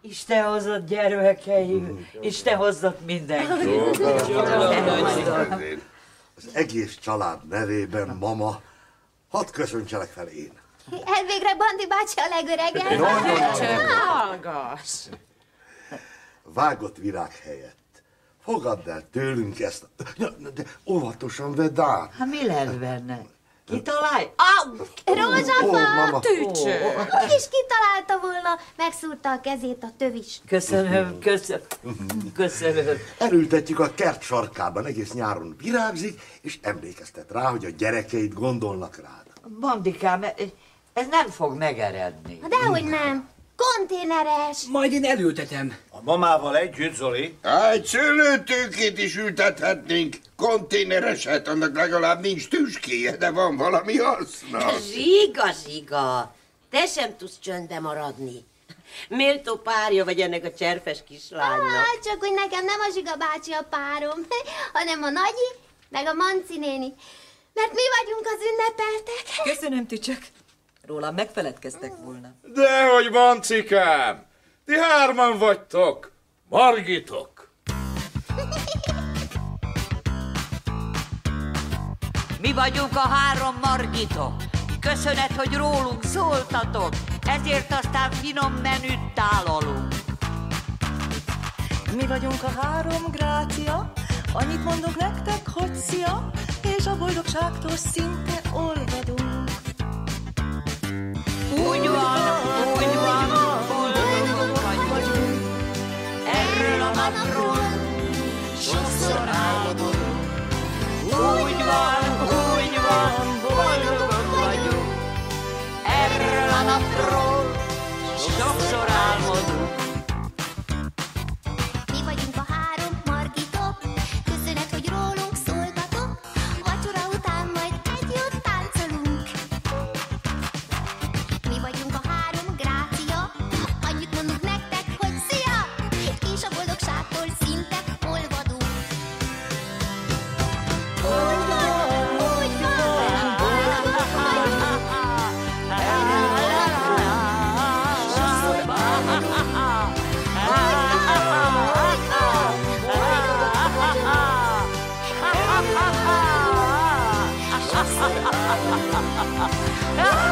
Isten hozott gyermekeim, Isten hozott mindenkit. Az egész család nevében, mama, hadd köszöntselek fel én. Elvégre Bandi bácsi a legöregebb. Hallgass! Vágott virág helyett. Fogadd el tőlünk ezt. De óvatosan vedd át. Hát mi lesz benne? Kitalálj? Ah! Rózsafa! mama. Tücső! Úgy is kitalálta volna, megszúrta a kezét a tövis. Köszönöm, köszönöm, köszönöm. Elültetjük a kert sarkában, egész nyáron virágzik, és emlékeztet rá, hogy a gyerekeid gondolnak rád. Bandikám, ez nem fog megeredni. Dehogy nem. Konténeres. Majd én elültetem. A mamával együtt, Zoli? Egy szőlőtőkét is ültethetnénk. Konténereset, annak legalább nincs tüskéje, de van valami haszna. Zsiga, zsiga! Te sem tudsz csöndbe maradni. Méltó párja vagy ennek a cserfes kislánynak. Hát csak, hogy nekem nem a Zsiga bácsi a párom, hanem a Nagyi, meg a Manci néni. Mert mi vagyunk az ünnepeltek. Köszönöm, tücsök. Rólam megfeledkeztek volna. Dehogy van, cikám! Ti hárman vagytok! Margitok! Mi vagyunk a három margitok. Köszönet, hogy rólunk szóltatok, ezért aztán finom menüt tálalunk. Mi vagyunk a három grácia, annyit mondok nektek, hogy szia, és a boldogságtól szinte olvadunk. 哈哈哈哈哈哈